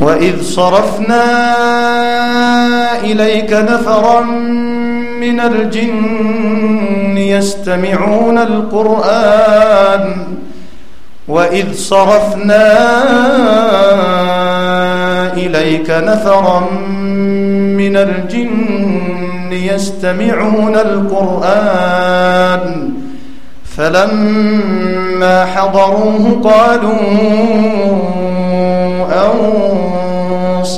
وإذ صرفنا إليك نفرا من الجن يستمعون القرآن وإذ صرفنا إليك نفرا من الجن يستمعون القرآن فلما حضروه قالوا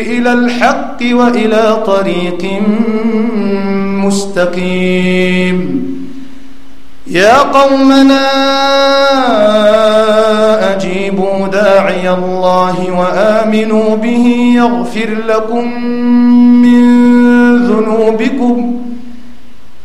إلى الحق وإلى طريق مستقيم. يا قومنا أجيبوا داعي الله وآمنوا به يغفر لكم من ذنوبكم.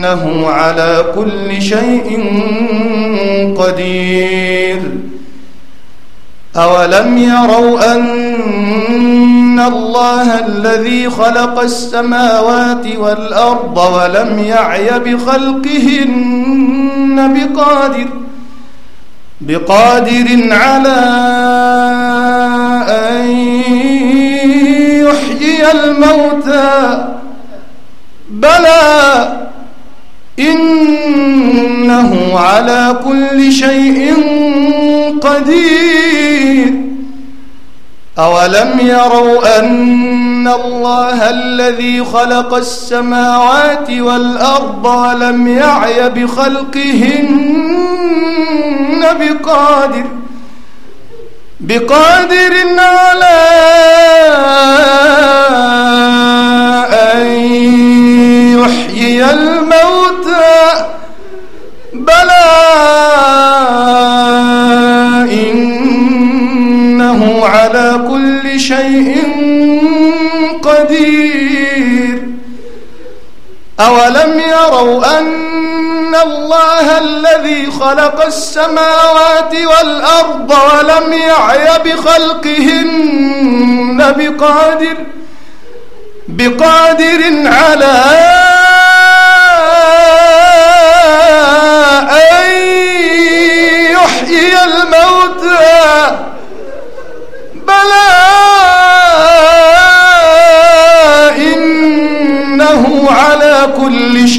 إنه على كل شيء قدير. أولم يروا أن الله الذي خلق السماوات والأرض ولم يعي بخلقهن بقادر بقادر على إنه على كل شيء قدير. أولم يروا أن الله الذي خلق السماوات والأرض ولم يعي بخلقهن بقادر بقادر على قدير. أولم يروا أن الله الذي خلق السماوات والأرض ولم يعي بخلقهن بقادر بقادر على